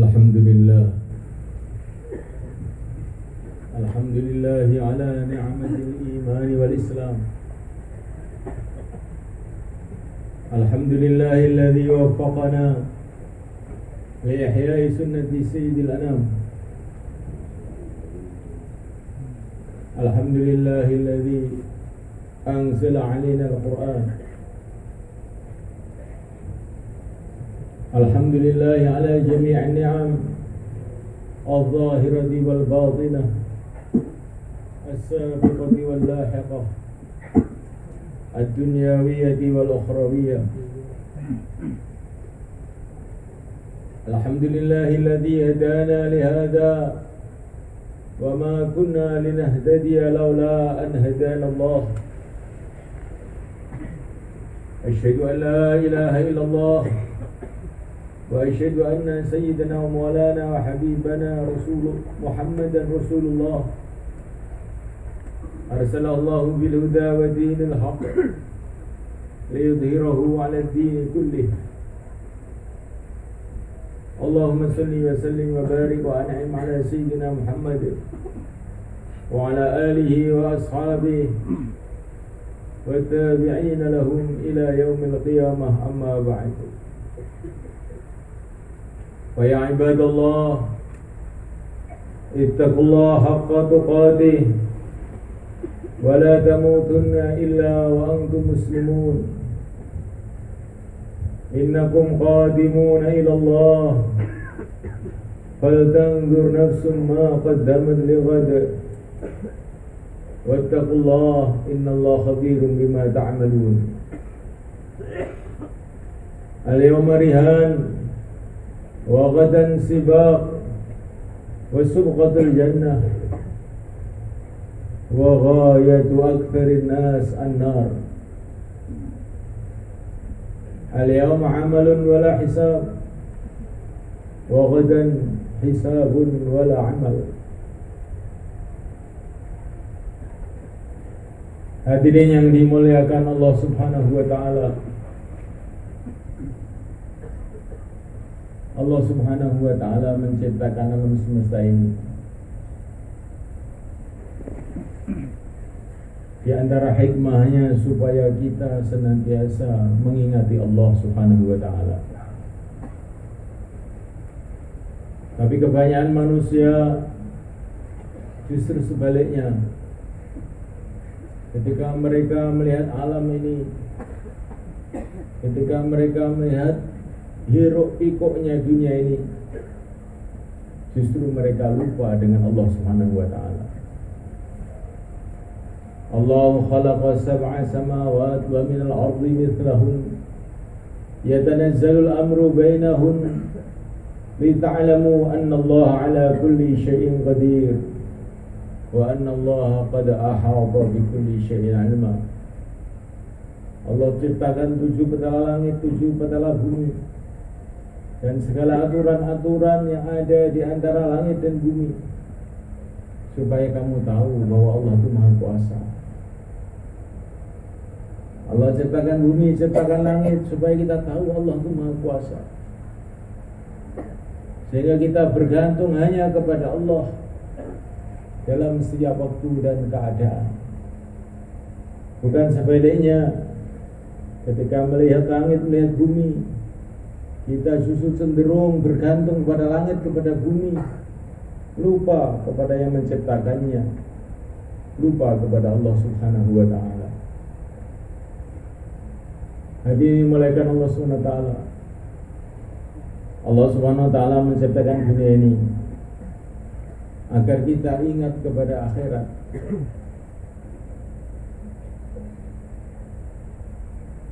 الحمد لله. الحمد لله على نعمة الإيمان والإسلام. الحمد لله الذي وفقنا لإحياء سنة سيد الأنام. الحمد لله الذي أنزل علينا القرآن. الحمد لله على جميع النعم الظاهرة والباطنة السابقة واللاحقة الدنيوية والأخروية. الحمد لله الذي هدانا لهذا وما كنا لنهتدي لولا أن هدانا الله. أشهد أن لا إله إلا الله وأشهد أن سيدنا ومولانا وحبيبنا رسول محمدا رسول الله. أرسله الله بالهدى ودين الحق ليظهره على الدين كله. اللهم صل وسلم وبارك وأنعم على سيدنا محمد وعلى آله وأصحابه والتابعين لهم إلى يوم القيامة. أما بعد. ويا عباد الله اتقوا الله حق تقاته. ولا تموتن إلا وأنتم مسلمون. إنكم قادمون إلى الله. فلتنظر نفس ما قدمت لغد. واتقوا الله إن الله خبير بما تعملون. اليوم رهان. وغدا سباق وسبقة الجنة وغاية أكثر الناس النار اليوم عمل ولا حساب وغدا حساب ولا عمل Hadirin yang dimuliakan Allah Subhanahu wa taala. Allah Subhanahu wa taala menciptakan alam semesta ini. Di antara hikmahnya supaya kita senantiasa mengingati Allah Subhanahu wa taala. Tapi kebanyakan manusia justru sebaliknya Ketika mereka melihat alam ini Ketika mereka melihat hiruk pikuknya dunia ini justru mereka lupa dengan Allah Subhanahu wa taala. Allah khalaqa sab'a samawat wa min al-ardi mithlahun yatanazzalu al-amru bainahun lita'lamu anna Allah ala kulli qadir wa anna Allah qad ahata bi kulli 'ilma. Allah ciptakan tujuh petala langit, tujuh petala bumi, dan segala aturan-aturan yang ada di antara langit dan bumi Supaya kamu tahu bahwa Allah itu maha kuasa Allah ciptakan bumi, ciptakan langit Supaya kita tahu Allah itu maha kuasa Sehingga kita bergantung hanya kepada Allah dalam setiap waktu dan keadaan. Bukan sebaliknya ketika melihat langit, melihat bumi, kita justru cenderung bergantung kepada langit, kepada bumi, lupa kepada yang menciptakannya, lupa kepada Allah Subhanahu wa taala. Hadirin malaikat Allah Subhanahu wa taala. Allah Subhanahu wa taala menciptakan dunia ini agar kita ingat kepada akhirat.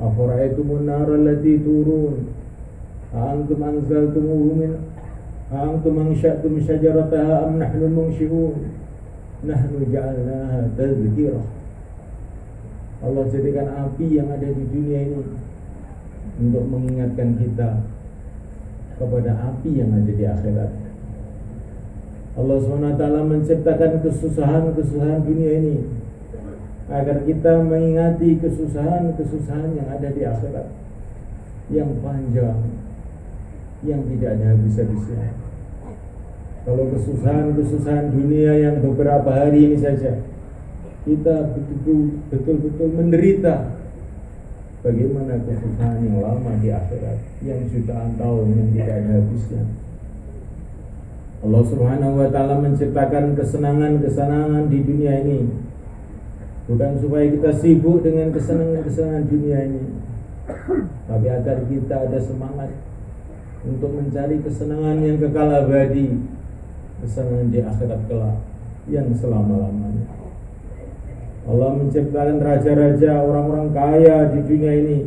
Afara'aytumun nara allati turun A'antum anzaltumuhu min A'antum ansha'tum syajarataha am nahnu munshi'un Nahnu ja'alnaha tazkirah Allah jadikan api yang ada di dunia ini Untuk mengingatkan kita Kepada api yang ada di akhirat. Allah SWT menciptakan kesusahan-kesusahan dunia ini Agar kita mengingati kesusahan-kesusahan yang ada di akhirat. Yang panjang Yang tidak ada habis-habisnya. Kalau kesusahan-kesusahan dunia yang beberapa hari ini saja kita betul-betul menderita bagaimana kesusahan yang lama di akhirat yang jutaan tahun yang tidak ada habisnya. Allah Subhanahu wa taala menciptakan kesenangan-kesenangan di dunia ini. Bukan supaya kita sibuk dengan kesenangan-kesenangan dunia ini tapi agar kita ada semangat untuk mencari kesenangan yang kekal abadi kesenangan di akhirat kelak yang selama-lamanya. Allah menciptakan raja-raja, orang-orang kaya di dunia ini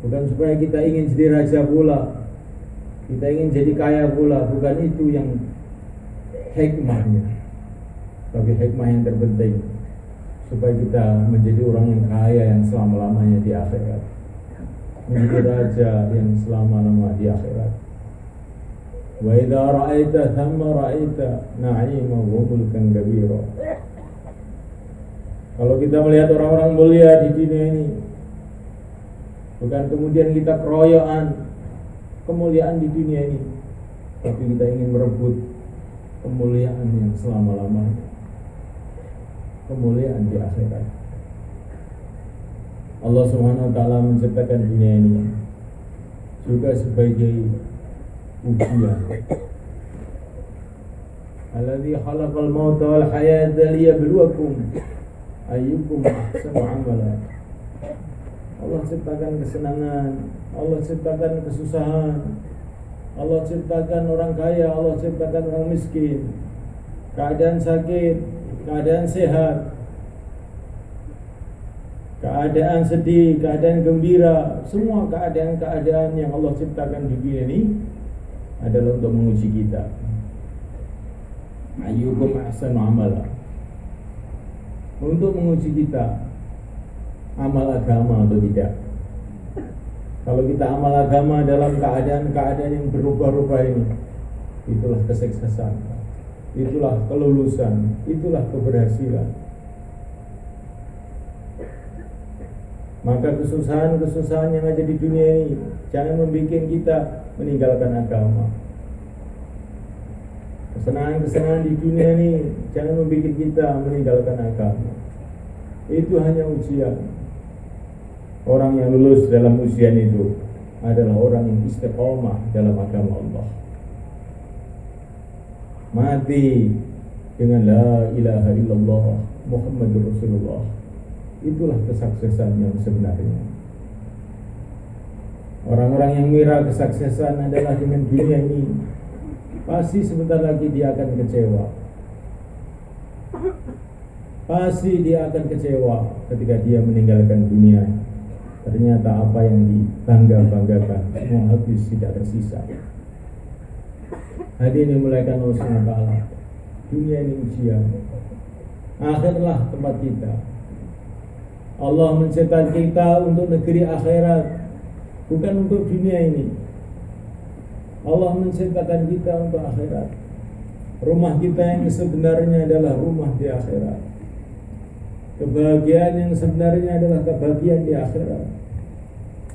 bukan supaya kita ingin jadi raja pula, kita ingin jadi kaya pula, bukan itu yang hikmahnya. Tapi hikmah yang terpenting supaya kita menjadi orang yang kaya yang selama-lamanya di akhirat. Menjadi raja yang selama-lamanya di akhirat. Wa idza ra'aita thamma ra'aita kabira. Kalau kita melihat orang-orang mulia di dunia ini bukan kemudian kita keroyokan kemuliaan di dunia ini tapi kita ingin merebut kemuliaan yang selama-lamanya kemuliaan di akhirat Allah Subhanahu wa taala menciptakan dunia ini juga sebagai ujian. Alladhi khalaqal mauta wal hayata liyabluwakum ayyukum ahsanu amala. Allah ciptakan kesenangan, Allah ciptakan kesusahan, Allah ciptakan orang kaya, Allah ciptakan orang miskin, keadaan sakit, keadaan sehat, keadaan sedih, keadaan gembira, semua keadaan-keadaan yang Allah ciptakan di dunia ini adalah untuk menguji kita. Ayyukum ahsanu amala. Untuk menguji kita amal agama atau tidak. Kalau kita amal agama dalam keadaan-keadaan yang berubah-ubah ini, itulah kesuksesan, itulah kelulusan, itulah keberhasilan. Maka kesusahan-kesusahan yang ada di dunia ini jangan membuat kita meninggalkan agama. Kesenangan-kesenangan di dunia ini jangan membuat kita meninggalkan agama. Itu hanya ujian. Orang yang lulus dalam ujian itu adalah orang yang istiqomah dalam agama Allah. Mati dengan la ilaha illallah Muhammadur Rasulullah. Itulah kesuksesan yang sebenarnya. Orang-orang yang mira kesuksesan adalah dengan dunia ini Pasti sebentar lagi dia akan kecewa. Pasti dia akan kecewa ketika dia meninggalkan dunia. Ternyata apa yang dibangga-banggakan Semua habis tidak tersisa. Hadirin yang mulaikan Allah Dunia ini ujian Akhirlah tempat kita Allah mencetak kita untuk negeri akhirat bukan untuk dunia ini. Allah menciptakan kita untuk akhirat. Rumah kita yang sebenarnya adalah rumah di akhirat. Kebahagiaan yang sebenarnya adalah kebahagiaan di akhirat.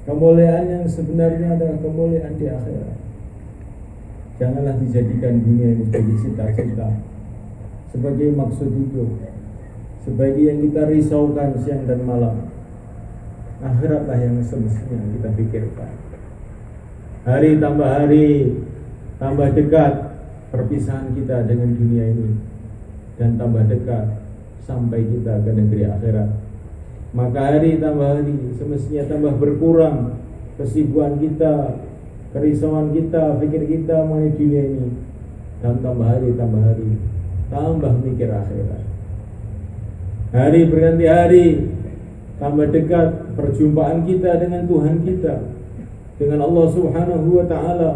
Kemuliaan yang sebenarnya adalah kemuliaan di akhirat. Janganlah dijadikan dunia ini sebagai cita-cita, sebagai maksud hidup, sebagai yang kita risaukan siang dan malam akhiratlah yang semestinya kita pikirkan. Hari tambah hari tambah dekat perpisahan kita dengan dunia ini dan tambah dekat sampai kita ke negeri akhirat. Maka hari tambah hari semestinya tambah berkurang kesibukan kita, kerisauan kita, pikir kita mengenai dunia ini. Dan tambah hari tambah hari tambah mikir akhirat. Hari berganti hari tambah dekat perjumpaan kita dengan Tuhan kita dengan Allah Subhanahu wa taala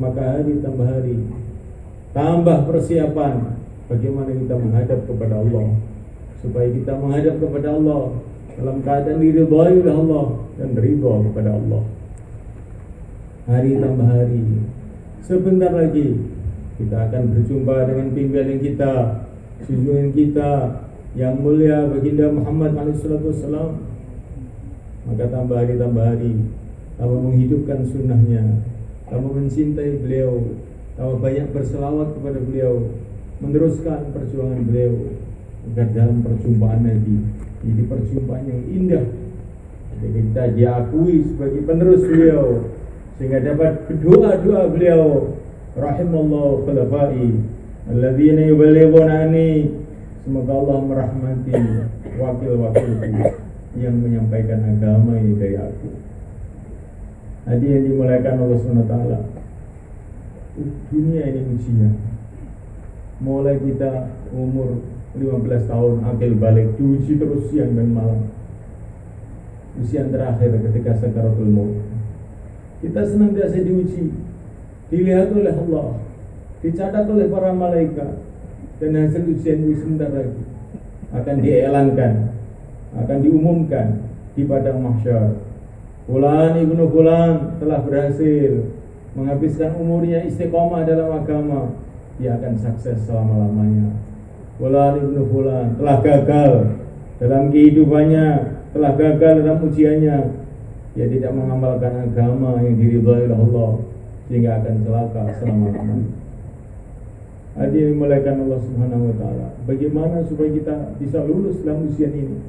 maka hari tambah hari tambah persiapan bagaimana kita menghadap kepada Allah supaya kita menghadap kepada Allah dalam keadaan diridhai oleh Allah dan ridha kepada Allah. Hari tambah hari sebentar lagi kita akan berjumpa dengan pimpinan kita junjungan kita yang mulia baginda Muhammad SAW maka tambah hari tambah hari tambah menghidupkan sunnahnya. Tambah mencintai beliau. Tambah banyak berselawat kepada beliau. Meneruskan perjuangan beliau. Agar dalam perjumpaan nanti jadi perjumpaan yang indah. Jadi kita diakui sebagai penerus beliau. Sehingga dapat doa-doa beliau. Rahimallahu khulafai. Alladzina yuballighuna ani semoga Allah merahmati wakil-wakilku yang menyampaikan agama ini dari aku. Hadi yang dimulaikan Allah SWT Dunia ini ujian. Mulai kita umur 15 tahun akil balik Diuji terus siang dan malam. Ujian terakhir ketika sakaratul maut. Kita senantiasa diuji. Dilihat oleh Allah. Dicatat oleh para malaikat Dan hasil ujian ini sebentar lagi Akan dielankan akan diumumkan di padang mahsyar. Fulan ibnu Fulan telah berhasil menghabiskan umurnya istiqomah dalam agama, dia akan sukses selama-lamanya. Fulan ibnu Fulan telah gagal dalam kehidupannya, telah gagal dalam ujiannya. Dia tidak mengamalkan agama yang diridhai oleh Allah sehingga akan celaka selama-lamanya. Hadirin dimulakan Allah Subhanahu wa taala. Bagaimana supaya kita bisa lulus dalam ujian ini?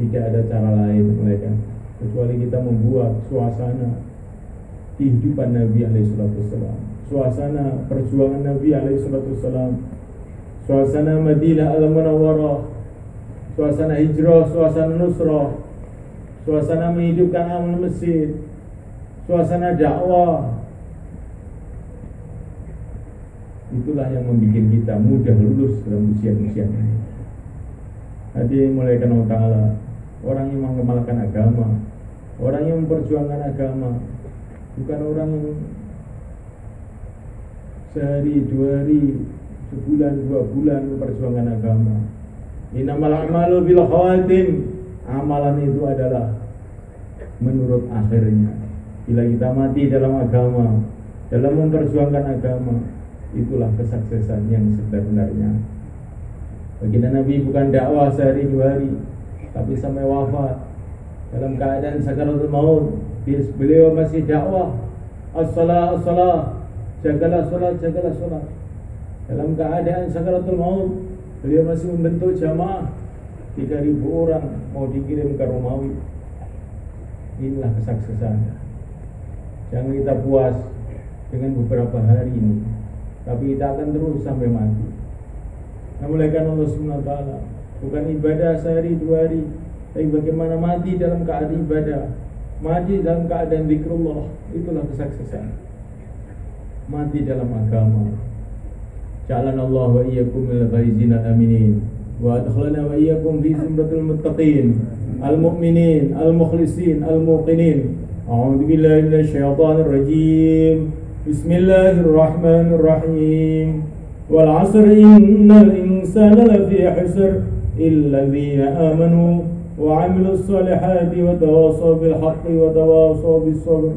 Tidak ada cara lain mereka kecuali kita membuat suasana kehidupan Nabi Alaihissalam, suasana perjuangan Nabi Alaihissalam, suasana Madinah Al Munawwarah, suasana hijrah, suasana nusrah, suasana menghidupkan amal masjid, suasana dakwah. Itulah yang membuat kita mudah lulus dalam ujian-ujian ini. Hadirin mulai kenal Ta'ala Orang yang mengamalkan agama Orang yang memperjuangkan agama Bukan orang yang Sehari, dua hari Sebulan, dua bulan memperjuangkan agama. Inamal amalu bil khawatim. Amalan itu adalah Menurut akhirnya. Bila kita mati dalam agama Dalam memperjuangkan agama Itulah kesuksesan yang sebenarnya. Baginda Nabi bukan dakwah sehari dua hari Tapi sampai wafat. Dalam keadaan sakaratul maut Beliau masih dakwah. As-salah, as-salah. Jagalah salat, jagalah salat. Dalam keadaan sakaratul maut Beliau masih membentuk jamaah. 3000 orang mau dikirim ke Romawi. Inilah kesuksesan. Jangan kita puas dengan beberapa hari ini Tapi kita akan terus sampai mati. Namulakan Allah SWT Bukan ibadah sehari dua hari. Tapi bagaimana mati dalam keadaan ibadah. Mati dalam keadaan zikrullah. Itulah kesuksesan. Mati dalam agama. Ja'alan Allah wa iyyakum min al aminin Wa adkhalana wa iyyakum fi zumratul muttaqin. Al-mu'minin, al-mukhlisin, al-muqinin. A'udhu billahi minasyaitanir rajim Bismillahirrahmanirrahim. والعصر إن الإنسان لفي حسر إلا الذين آمنوا وعملوا الصالحات وتواصوا بالحق وتواصوا بالصبر